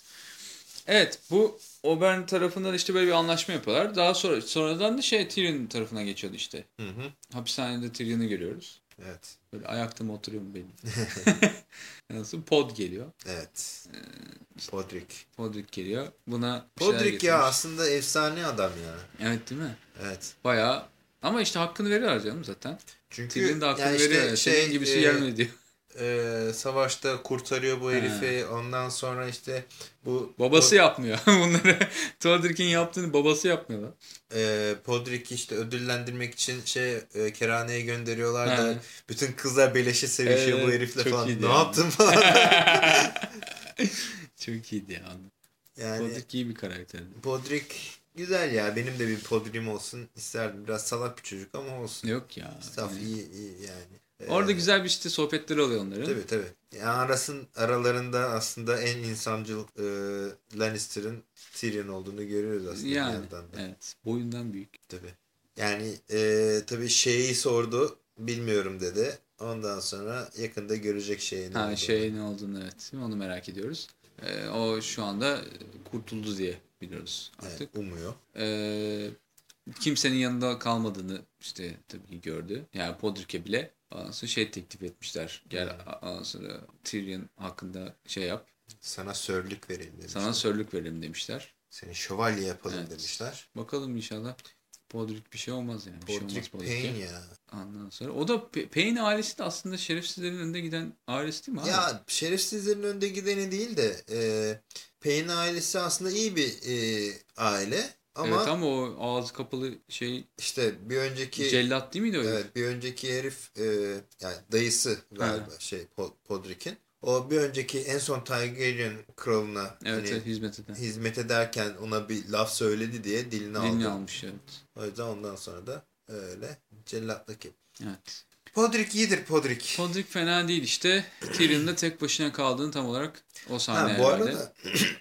Evet bu Oberyn tarafından işte böyle bir anlaşma yapıyorlar. Daha sonra sonradan da şey Tyrion tarafına geçiyordu işte. Hı hı. Hapishanede Tyrion'u görüyoruz. Evet. Böyle ayakta mı oturuyor mu benim? <laughs> Nasıl pod geliyor. Evet. Podrick. Podrick geliyor. Buna Podrick ya aslında efsane adam ya. Evet değil mi? Evet. Bayağı ama işte hakkını veriyorlar canım zaten. Çünkü Tyrion da hakkını yani işte veriyor. şey, Senin gibisi e, gelmedi diyor. e, savaşta kurtarıyor bu herifi. Ondan sonra işte bu Babası yapmıyor <laughs> bunları. Podrick'in yaptığını babası yapmıyor lan. e, Podrick'i işte ödüllendirmek için şey e, kerhaneye gönderiyorlar da He. bütün kızlar beleşe sevişiyor Evet, bu herifle falan. Ne <laughs> yani. yaptın falan. Çok iyiydi ya. yani Podrick iyi bir karakterdi. Podrick güzel ya. Benim de bir Podrick'im olsun isterdim. Biraz salak bir çocuk ama olsun. Yok ya. Saf yani. iyi iyi yani. E, Orada güzel bir işte sohbetleri oluyor onların. Tabii tabii. Yani arasın, aralarında aslında en insancıl e, Lannister'ın Tyrion olduğunu görüyoruz aslında Yani yandan da. evet. Boyundan büyük. Tabii. Yani e, tabii şeyi sordu. Bilmiyorum dedi. Ondan sonra yakında görecek şeyini. Ha şey ne olduğunu evet. Onu merak ediyoruz. Ee, o şu anda kurtuldu diye biliyoruz artık. Evet, umuyor. Ee, kimsenin yanında kalmadığını işte tabii ki gördü. Yani Podrick'e bile sonra şey teklif etmişler. Gel ondan sonra Tyrion hakkında şey yap. Sana sörlük verelim demişler. Sana sörlük verelim demişler. Seni şövalye yapalım Evet. demişler. Bakalım inşallah. Podrick bir şey olmaz yani. Bir şey olmaz Podrick Podrick'e. Payne ya. Ondan sonra o da Payne ailesi de aslında şerefsizlerin önünde giden ailesi değil mi abi? Ya şerefsizlerin önde gideni değil de e, Payne ailesi aslında iyi bir e, aile. Ama, evet ama o ağzı kapalı şey işte bir önceki cellat değil miydi o? herif? Evet bir önceki herif e, yani dayısı galiba şey Po- Podrick'in. O bir önceki en son Targaryen kralına Evet, hani evet hizmet eden. hizmet ederken ona bir laf söyledi diye dilini Dilini aldı. almış evet. O yüzden ondan sonra da öyle cellatlık yapıyor. Evet. Podrick iyidir Podrick. Podrick fena değil işte. Tyrion'da tek başına kaldığını tam olarak o sahne Ha, bu herhalde. arada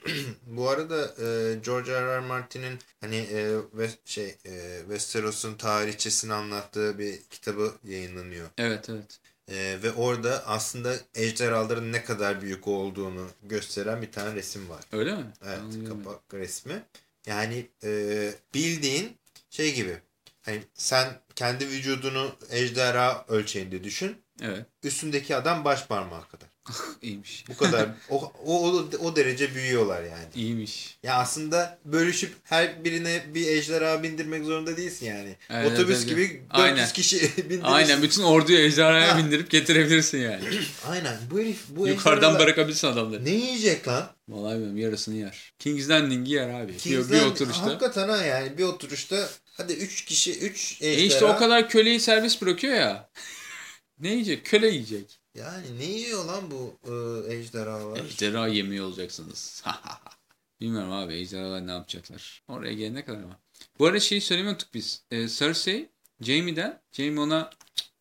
<clears throat> bu arada e, George R. R. Martin'in hani e, ve şey e, Westeros'un tarihçesini anlattığı bir kitabı yayınlanıyor. Evet evet. E, ve orada aslında ejderhaların ne kadar büyük olduğunu gösteren bir tane resim var. Öyle mi? Evet, Anlıyorum. kapak resmi. Yani e, bildiğin şey gibi. Hani sen kendi vücudunu ejderha ölçeğinde düşün. Evet. Üstündeki adam baş parmağı kadar. <laughs> İyiymiş. Bu kadar. o, o, o, derece büyüyorlar yani. İyiymiş. Ya aslında bölüşüp her birine bir ejderha bindirmek zorunda değilsin yani. Evet, Otobüs evet, gibi 400 Aynen. kişi <laughs> bindirirsin. Aynen bütün orduyu ejderhaya Ha. bindirip getirebilirsin yani. <clears throat> Aynen. Bu herif bu Yukarıdan ejderhalar- bırakabilirsin adamları. Ne yiyecek lan? Vallahi bilmiyorum yarısını yer. King's Landing'i yer abi. Bir, bir Kingsland- oturuşta. Hakikaten ha yani bir oturuşta hadi 3 kişi 3 ejderha. E işte o kadar köleyi serbest bırakıyor ya. <laughs> ne yiyecek? Köle yiyecek. Yani ne yiyor lan bu e, ejderhalar? Ejderha yemiyor olacaksınız. <laughs> Bilmiyorum abi ejderhalar ne yapacaklar. Oraya gelene kadar ama. Bu arada şeyi söylemiyorduk biz. Ee, Cersei Jaime'den Jaime ona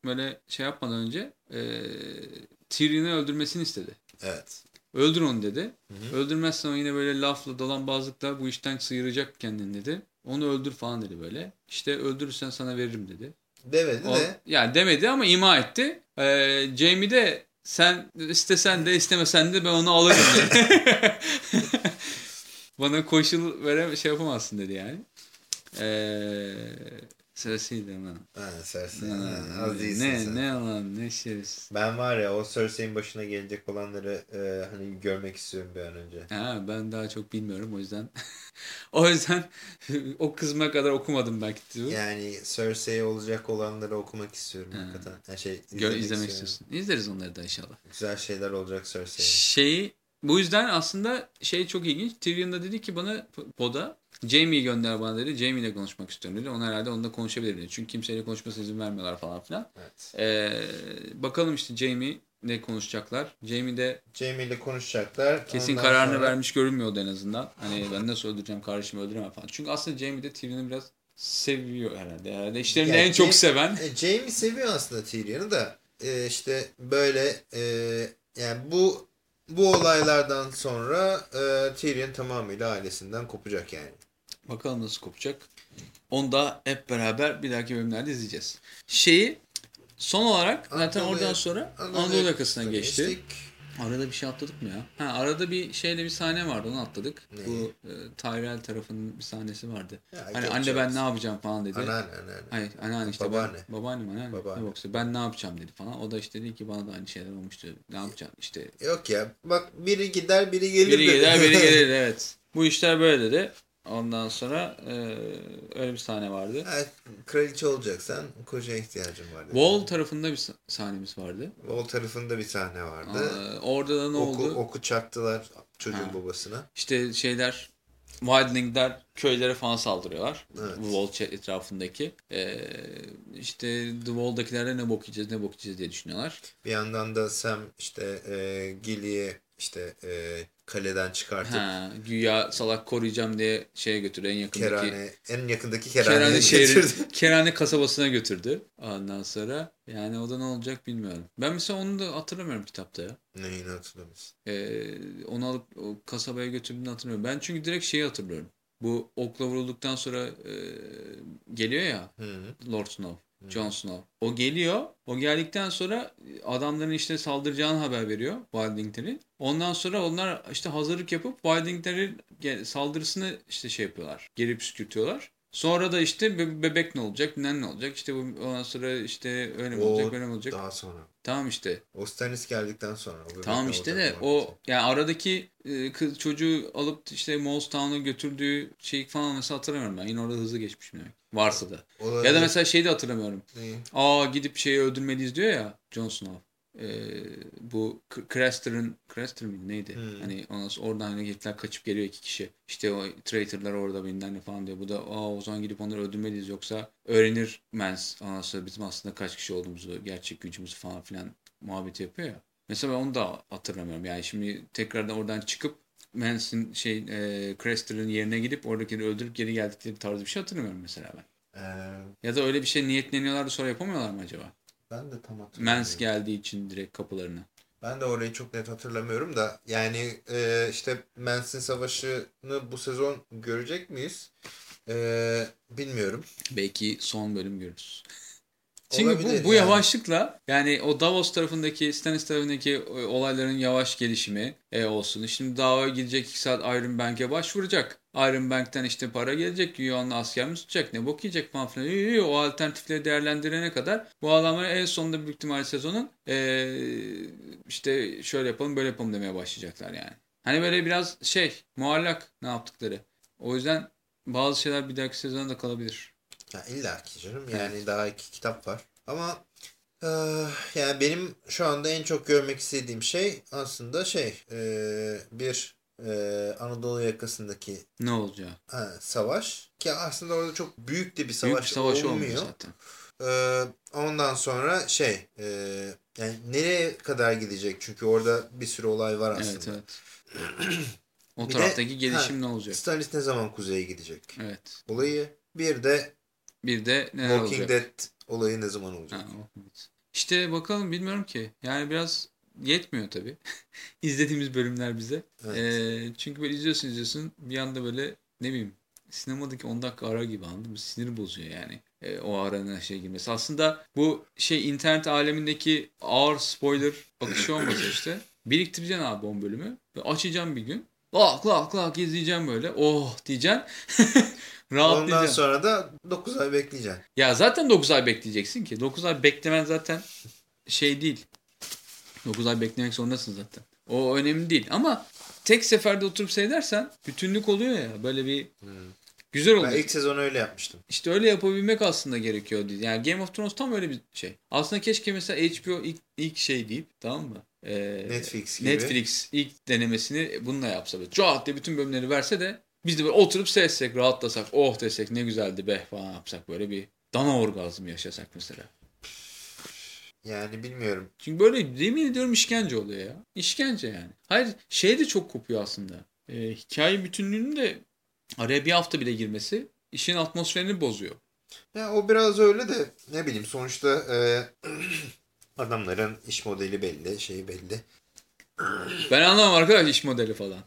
böyle şey yapmadan önce e, Tyrion'u öldürmesini istedi. Evet. Öldür onu dedi. hı. Öldürmezsen o yine böyle lafla dolanbazlıkla bu işten sıyıracak kendini dedi. Onu öldür falan dedi böyle. İşte öldürürsen sana veririm dedi. Demedi O, de. yani demedi ama ima etti. Ee, Jamie de sen istesen de istemesen de ben onu alırım dedi. <laughs> Bana koşul vere şey yapamazsın dedi yani. Ee, sırasıydı ama. Ha, Cersei. Ha, Ha, az değilsin ne sen. ne lan ne şeriz. Ben var ya o Cersei'nin başına gelecek olanları e, hani görmek istiyorum bir an önce. Ha, ben daha çok bilmiyorum o yüzden. <laughs> o yüzden <laughs> o kızma kadar okumadım belki. Yani, Yani Cersei olacak olanları okumak istiyorum Ha. hakikaten. Yani şey, Gör, izlemek izlemek istiyorum. istiyorsun. İzleriz onları da inşallah. Güzel şeyler olacak Cersei'ye. Şeyi bu yüzden aslında şey çok ilginç. Tyrion da dedi ki bana Poda Jamie'yi gönder bana dedi. Jamie ile konuşmak istiyorum dedi. Onu herhalde onunla konuşabilir dedi. Çünkü kimseyle konuşmasına izin vermiyorlar falan filan. Evet. Ee, bakalım işte Jamie ne konuşacaklar. Jamie de Jamie ile konuşacaklar. kesin Ondan kararını sonra- vermiş görünmüyordu en azından. Hani ben nasıl öldüreceğim kardeşimi öldüremem falan. Çünkü aslında Jamie de Tyrion'u biraz seviyor herhalde. Herhalde işlerini Yani en çok seven. E, Jamie seviyor aslında Tyrion'u da e, işte böyle e, yani bu bu olaylardan sonra e, Tyrion tamamıyla ailesinden kopacak yani. Bakalım nasıl kopacak. Onu da hep beraber bir dahaki bölümlerde izleyeceğiz. Şeyi son olarak zaten Anadolu- oradan sonra Anadolu Anadolu yakasına geçti. Arada bir şey atladık mı ya? Ha, arada bir şeyle bir sahne vardı onu atladık. Ne? Bu e, Tyrell tarafının bir sahnesi vardı. Ya, hani anne ben ne yapacağım falan dedi. Anneanne anneanne. Hayır anneanne işte Babaanne. ben babaannem anneanne. Babaanne. Ne yoksa ben ne yapacağım dedi falan. O da işte dedi ki bana da aynı şeyler olmuştu. Ne yapacağım işte. Yok ya bak biri gider biri gelir. Biri dedi. gider biri <laughs> gelir evet. Bu işler böyle dedi. Ondan sonra e, öyle bir sahne vardı. Evet, kraliçe olacaksan kocaya ihtiyacın var. Wall tarafında bir sa- sahnemiz vardı. Wall tarafında bir sahne vardı. Aa, orada da ne oku, oldu? oku çaktılar çocuğun Ha. babasına. İşte şeyler Wildling'ler köylere falan saldırıyorlar. Evet. Wall etrafındaki. Ee, işte The Wall'dakilerde ne bok yiyeceğiz ne bok yiyeceğiz diye düşünüyorlar. Bir yandan da Sam işte e, Gilly'yi işte e, kaleden çıkartıp Ha, güya salak koruyacağım diye şeye götürdü en yakındaki. Kerane, en yakındaki Kerane'ye Kerane şehri. <laughs> Kerane kasabasına götürdü. Ondan sonra yani o da ne olacak bilmiyorum. Ben mesela onu da hatırlamıyorum kitapta ya. Neyini hatırlamıyorsun? Ee, onu alıp o kasabaya götürdüğünü hatırlıyorum. Ben çünkü direkt şeyi hatırlıyorum. Bu okla vurulduktan sonra e, geliyor ya Hı. Lord Snow, Jon Snow. O geliyor. O geldikten sonra adamların işte saldıracağını haber veriyor Wildington'in. Ondan sonra onlar işte hazırlık yapıp Wildington'in saldırısını işte şey yapıyorlar. Geri püskürtüyorlar. Sonra da işte be- bebek ne olacak, nen ne olacak, işte bu ondan sonra işte öyle mi O olacak, böyle mi olacak. Daha sonra. Tamam işte. O Stannis geldikten sonra. O Tamam işte de o yani aradaki e, kız çocuğu alıp işte Mouse Town'a götürdüğü şey falan mesela hatırlamıyorum ben. Yine orada hızlı geçmişim demek. Varsa da. Olabilir. Ya da mesela şeyi de hatırlamıyorum. Neyi? Aa gidip şeyi öldürmeliyiz diyor ya Jon Snow. Ee, bu Craster'ın Craster mıydı neydi? Hmm. Hani ondan oradan hani herifler kaçıp geliyor iki kişi. İşte o traitorlar orada bilmem ne falan diyor. Bu da aa o zaman gidip onları öldürmeliyiz yoksa öğrenir Mans. Ondan sonra bizim aslında kaç kişi olduğumuzu, gerçek gücümüzü falan filan muhabbeti yapıyor ya. Mesela ben onu da hatırlamıyorum. Yani şimdi tekrardan oradan çıkıp Mans'in şey e, Craster'ın yerine gidip oradakileri öldürüp geri geldikleri tarzı bir şey hatırlamıyorum mesela ben. Ee, Ya da öyle bir şey niyetleniyorlar da sonra yapamıyorlar mı acaba? Ben de tam hatırlamıyorum. Mans geldiği için direkt kapılarına. Ben de orayı çok net hatırlamıyorum da yani e, işte Mans'in savaşını bu sezon görecek miyiz? E, bilmiyorum. Belki son bölüm görürüz. Çünkü Olabilir bu, bu yani. yavaşlıkla yani o Davos tarafındaki, Stannis tarafındaki olayların yavaş gelişimi e, olsun. Şimdi dava gidecek 2 saat Iron Bank'e başvuracak. Iron Bank'ten işte para gelecek. Yuan'la asker mi tutacak? Ne bok yiyecek falan filan. O alternatifleri değerlendirene kadar bu adamlar en sonunda büyük ihtimalle sezonun e, işte şöyle yapalım böyle yapalım demeye başlayacaklar yani. Hani böyle biraz şey muallak ne yaptıkları. O yüzden bazı şeyler bir dahaki sezona da kalabilir. Ya illa ki canım yani daha iki kitap var. Ama e, yani benim şu anda en çok görmek istediğim şey aslında şey e, bir e, Anadolu yakasındaki Ne olacağı. ha, savaş ki aslında orada çok büyük de bir Büyük savaş, bir savaş olmuyor zaten. Ee, ondan sonra şey e, yani nereye kadar gidecek çünkü orada bir sürü olay var aslında. Evet evet. o Bir de- taraftaki gelişim ha, ne olacak? Stannis ne zaman kuzeye gidecek? Evet. Olayı bir de Bir de neler Walking olacak? Dead olayı ne zaman olacak? Ha. İşte bakalım bilmiyorum ki. Yani biraz yetmiyor tabii. <laughs> İzlediğimiz bölümler bize. Evet. Ee, çünkü böyle izliyorsun izliyorsun bir anda böyle ne bileyim sinemadaki 10 dakika ara gibi anladın mı? Sinir bozuyor yani. Ee, o aranın şey girmesi. Aslında bu şey internet alemindeki ağır spoiler bakışı olmasa <clears throat> işte biriktireceksin abi 10 bölümü. Ve açacağım bir gün. Lak lak lak izleyeceğim böyle. Oh diyeceksin. <laughs> Ondan Rahatlayacaksın. sonra da 9 ay bekleyeceksin. Ya zaten 9 ay bekleyeceksin ki. 9 ay beklemen zaten şey değil. 9 ay beklemek zorundasın zaten. O önemli değil. Ama tek seferde oturup seyredersen bütünlük oluyor ya. Böyle bir güzel oluyor. Ben ilk sezon öyle yapmıştım. İşte öyle yapabilmek aslında gerekiyor. Yani Game of Thrones tam öyle bir şey. Aslında keşke mesela HBO ilk, ilk şey deyip tamam mı? Ee, Netflix gibi. Netflix ilk denemesini bununla yapsa. Cahat diye bütün bölümleri verse de biz de böyle oturup seyretsek, rahatlasak, oh desek ne güzeldi be falan yapsak. Böyle bir dana orgazmı yaşasak mesela. Yani bilmiyorum. Çünkü böyle yemin ediyorum işkence oluyor ya. İşkence yani. Hayır şey de çok kopuyor aslında. Ee, hikaye bütünlüğünün de araya bir hafta bile girmesi işin atmosferini bozuyor. Ya o biraz öyle de ne bileyim sonuçta e, <clears throat> adamların iş modeli belli, şeyi belli. Ben anlamam arkadaş iş modeli falan.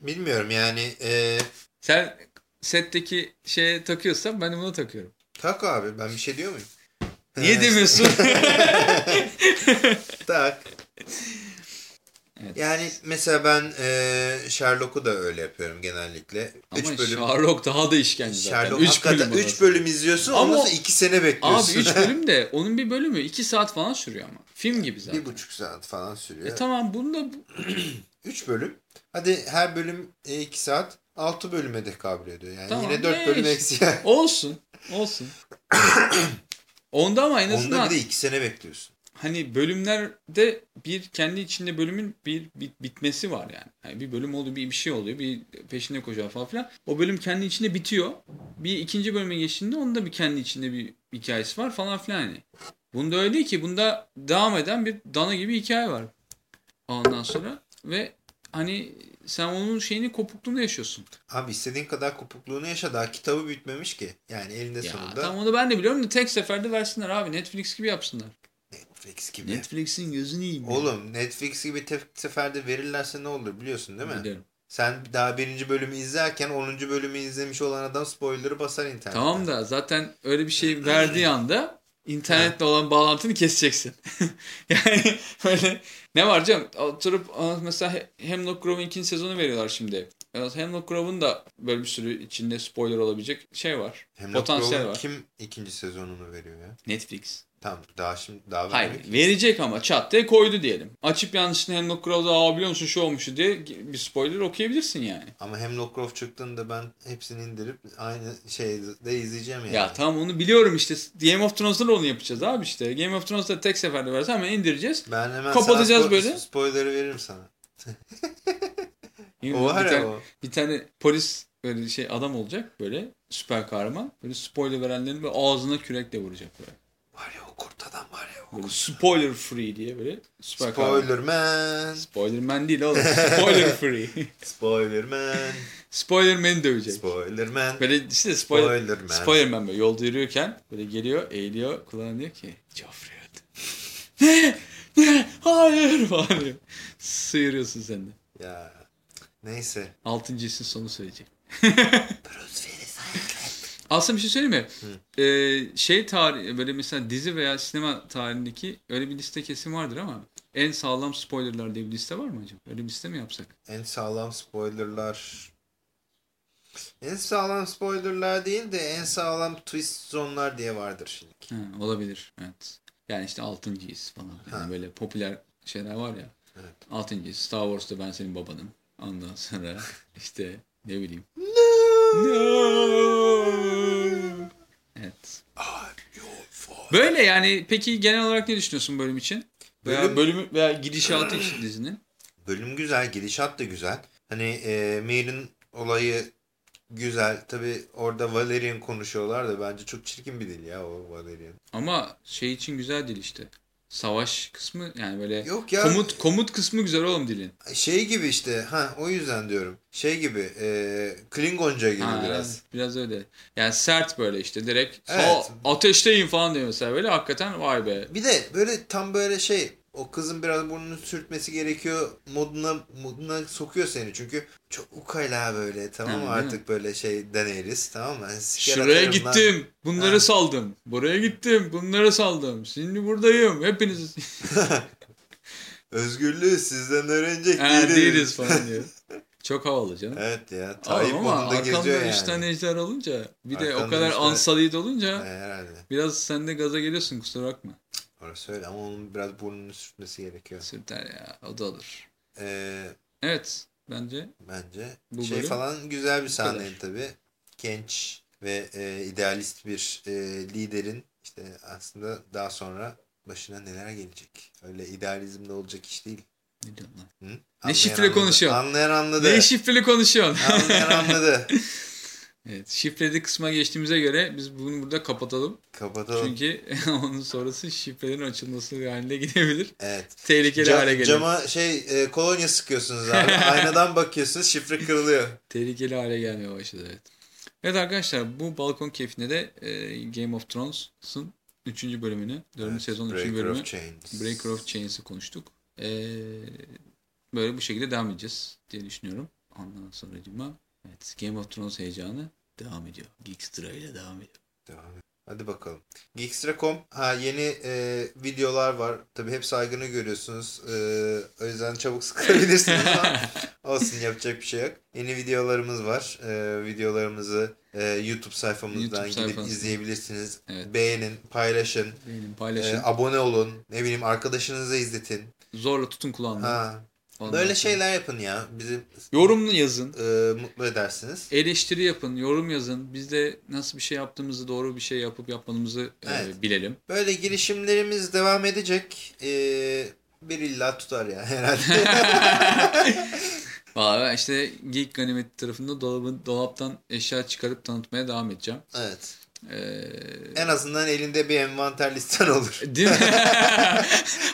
Bilmiyorum yani e, Sen setteki şeye takıyorsan ben de buna takıyorum. tak abi ben bir şey diyor muyum? Niye demiyorsun? <laughs> Tak. Evet. Yani mesela ben e, Sherlock'u da öyle yapıyorum genellikle. Ama 3 bölüm. Sherlock daha da işkence zaten. Sherlock Üç hakikaten bölüm 3 arası. bölüm izliyorsun Ama- ondan sonra 2 sene bekliyorsun. Abi <laughs> 3 bölüm de onun bir bölümü 2 saat falan sürüyor ama. Film gibi zaten. bir buçuk saat falan sürüyor. E tamam bunu da 3 bölüm. Hadi her bölüm 2 saat 6 bölüme tekabül ediyor. Yani Tamam, yine 4 ne bölüm eksiği. <laughs> olsun. Olsun. <clears throat> Onda ama en azından Onda bir de 2 sene bekliyorsun. hani bölümlerde bir kendi içinde bölümün bir, bir bitmesi var yani. yani. Bir bölüm oluyor, bir, bir şey oluyor, bir peşine koşuyor falan filan. O bölüm kendi içinde bitiyor. Bir ikinci bölüme geçtiğinde onun da bir kendi içinde bir hikayesi var falan filan yani. Bunda öyle değil ki. Bunda devam eden bir dana gibi hikaye var. Ondan sonra ve hani sen onun şeyini kopukluğunu yaşıyorsun. Abi istediğin kadar kopukluğunu yaşa daha kitabı bitmemiş ki. Yani elinde Ya sonunda tamam onu ben de biliyorum da tek seferde versinler abi. Netflix gibi yapsınlar. Netflix gibi. Netflix'in gözünü yiyeyim. ya. Oğlum Netflix gibi tek seferde verirlerse ne olur biliyorsun değil mi? Biliyorum. Sen daha birinci bölümü izlerken 10. bölümü izlemiş olan adam spoiler'ı basar internetten. Tamam da zaten öyle bir şey verdiği <clears throat> anda internetle olan bağlantını keseceksin. <laughs> yani böyle ne var canım oturup mesela He- Hemlock Grove'un ikinci sezonu veriyorlar şimdi. Evet, Hemlock Grove'un da böyle bir sürü içinde spoiler olabilecek şey var. Hemlock potansiyel Grove'un var. kim ikinci sezonunu veriyor ya? Netflix. Tamam daha şimdi daha Hayır ki. verecek ama çat diye koydu diyelim. Açıp yanlışlıkla Hemlock Grove'da aa biliyor musun şu olmuştu diye bir spoiler okuyabilirsin yani. Ama Hemlock Grove çıktığında ben hepsini indirip aynı şeyde izleyeceğim yani. Ya tamam onu biliyorum işte. Game of Thrones'da da onu yapacağız abi işte. Game of Thrones'da tek seferde versen hemen indireceğiz. Ben hemen Kapatacağız böyle. spoiler'ı veririm sana. <laughs> O ederim var bir, tane, o. bir tane polis böyle şey adam olacak böyle süper kahraman. Böyle spoiler verenlerin böyle ağzına kürekle vuracak böyle. Var ya o kurt adam var ya Böyle spoiler free diye böyle süper kahraman. Spoiler man. Spoiler man değil oğlum. Spoiler free. <laughs> Spoiler man. spoiler man'i dövecek. Spoiler man. Böyle işte spoiler, Spoiler man. spoiler man böyle yolda yürüyorken böyle geliyor eğiliyor kulağına diyor ki Joffrey öldü. <laughs> Ne? Ne? Hayır <laughs> falan diyor. Sıyırıyorsun sen de. Ya neyse. Altıncı hissin sonu Willis <laughs> Aslında bir şey söyleyeyim mi? Ee, şey tarih böyle mesela dizi veya sinema tarihindeki öyle bir liste kesin vardır ama en sağlam spoilerlar diye bir liste var mı acaba? Öyle bir liste mi yapsak? En sağlam spoilerlar. En sağlam spoilerlar değil de en sağlam twist zonlar diye vardır şimdi. Ha, olabilir. Evet. Yani işte altıncı his falan. Yani Ha. böyle popüler şeyler var ya. Evet. Altıncı his. Star Wars'ta ben senin babanım. Ondan sonra işte ne bileyim. Evet. Böyle yani peki genel olarak ne düşünüyorsun bölüm için? Veya Bölüm- bölümü veya gidişatı için <clears throat> dizinin? Bölüm güzel, gidişat da güzel. Hani e, Mail'in olayı güzel. Tabi orada Valerian konuşuyorlar da bence çok çirkin bir dil ya o Valerian. Ama şey için güzel değil işte. Savaş kısmı yani böyle Yok ya. komut komut kısmı güzel oğlum dilin. Şey gibi işte ha o yüzden diyorum. Şey gibi e, Klingonca gibi Ha, biraz. evet, biraz öyle. Yani sert böyle işte direkt Evet. "Sağ- ateşteyin falan diyor mesela böyle hakikaten vay be. Bir de böyle tam böyle şey o kızın biraz burnunu sürtmesi gerekiyor moduna moduna sokuyor seni çünkü çok ukala böyle tamam mı artık böyle şey deneriz tamam mı? Siker Şuraya atarım lan. gittim. Bunları Ha. saldım. Buraya gittim. Bunları saldım. Şimdi buradayım. Hepiniz <laughs> Özgürlüğü sizden öğrenecek ha, değiliz. değiliz falan <laughs> diyor. Çok havalı canım. Evet ya Tayyip ama onun da geziyor arkamda yani. 3 tane ejder olunca bir de o Arkamda kadar tane- ansalid olunca He, Herhalde. biraz sen de gaza geliyorsun kusura bakma. Orası öyle ama onun biraz burnunu sürtmesi gerekiyor. Sürter ya o da olur. Ee, Evet bence bence Bu şey bölüm falan güzel bir sahneydi tabii. Genç ve e, idealist bir e, liderin işte aslında daha sonra başına neler gelecek. Öyle idealizmde olacak iş değil. ne diyorsun lan? Hı? Ne Anlayan şifre anladı. konuşuyorsun? Anlayan anladı. Ne şifreli konuşuyorsun? Anlayan anladı. <laughs> evet, şifreli kısma geçtiğimize göre biz bunu burada kapatalım. Kapatalım. Çünkü <laughs> onun sonrası şifrelerin açılması haline gidebilir. evet. Tehlikeli Ca- hale geliyor. cama şey e, kolonya sıkıyorsunuz abi. <laughs> Aynadan bakıyorsunuz şifre kırılıyor. Tehlikeli hale gelmeye başladı evet. Evet arkadaşlar bu balkon keyfinde de e, Game of Thrones'ın 3. bölümünü, 4. Evet, sezon 3. Breaker bölümü of Chains. Breaker of Chains'i konuştuk. E, böyle bu şekilde devam edeceğiz diye düşünüyorum. Ondan sonra evet Game of Thrones heyecanı devam ediyor. Geekstra ile devam ediyor. Devam et. Hadi bakalım. Geekstra.com ha yeni e, videolar var. Tabii hep saygını görüyorsunuz. E, o yüzden çabuk <laughs> sıkılabilirsiniz ama <laughs> olsun yapacak bir şey yok. Yeni videolarımız var. E, videolarımızı e, YouTube sayfamızdan YouTube gidip izleyebilirsiniz. Evet. Beğenin, paylaşın, Beğenin, e, paylaşın. abone olun. Ne bileyim arkadaşınıza izletin. Zorla tutun kulağını. Ha, Ondan böyle sonra şeyler yapın ya. Bizi Yorumlu yazın. e, mutlu edersiniz. Eleştiri yapın, yorum yazın. Biz de nasıl bir şey yaptığımızı, doğru bir şey yapıp yapmadığımızı e, Evet. bilelim. Böyle girişimlerimiz devam edecek. E, bir illa tutar ya <laughs> herhalde. <laughs> Valla ben işte Geek Ganimeti tarafında dolabın, dolaptan eşya çıkarıp tanıtmaya devam edeceğim. evet. Ee, En azından elinde bir envanter listen olur. <laughs> değil mi?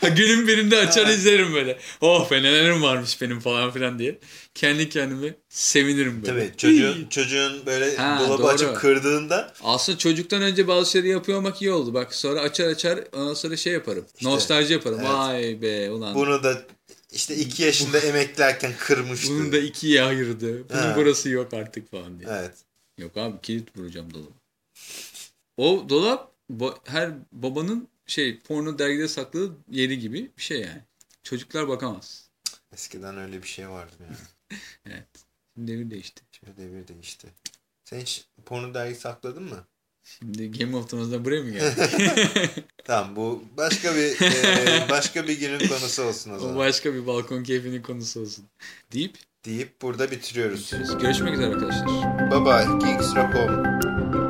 <laughs> Günün birinde açar izlerim böyle. Oh be nelerim varmış benim falan filan diye. Kendi kendime sevinirim böyle. Tabii çocuğun, çocuğun böyle Ha, dolabı doğru. açıp kırdığında Aslında çocuktan önce bazı şeyleri yapıyor olmak iyi oldu. Bak sonra açar açar ondan sonra şey yaparım. İşte, Nostalji yaparım. evet. Vay be ulan. bunu da işte iki yaşında emeklerken kırmıştı. Bunun da ikiye ayırdı. Bunun Ha. burası yok artık falan diye. Evet. Yok abi kilit vuracağım dolaba. O dolap ba- her babanın şey porno dergide sakladığı yeri gibi bir şey yani. Çocuklar bakamaz. Eskiden öyle bir şey vardı yani. <laughs> Evet. Şimdi devir değişti. Şimdi devir değişti. Sen hiç porno dergi sakladın mı? Şimdi Game of Thrones'dan buraya mı <laughs> geldi? <laughs> Tamam bu başka bir e, başka bir günün konusu olsun o o zaman. başka bir balkon keyfinin konusu olsun. Deyip Deyip burada bitiriyoruz. görüşmek üzere arkadaşlar. Bye bye. Geeks.com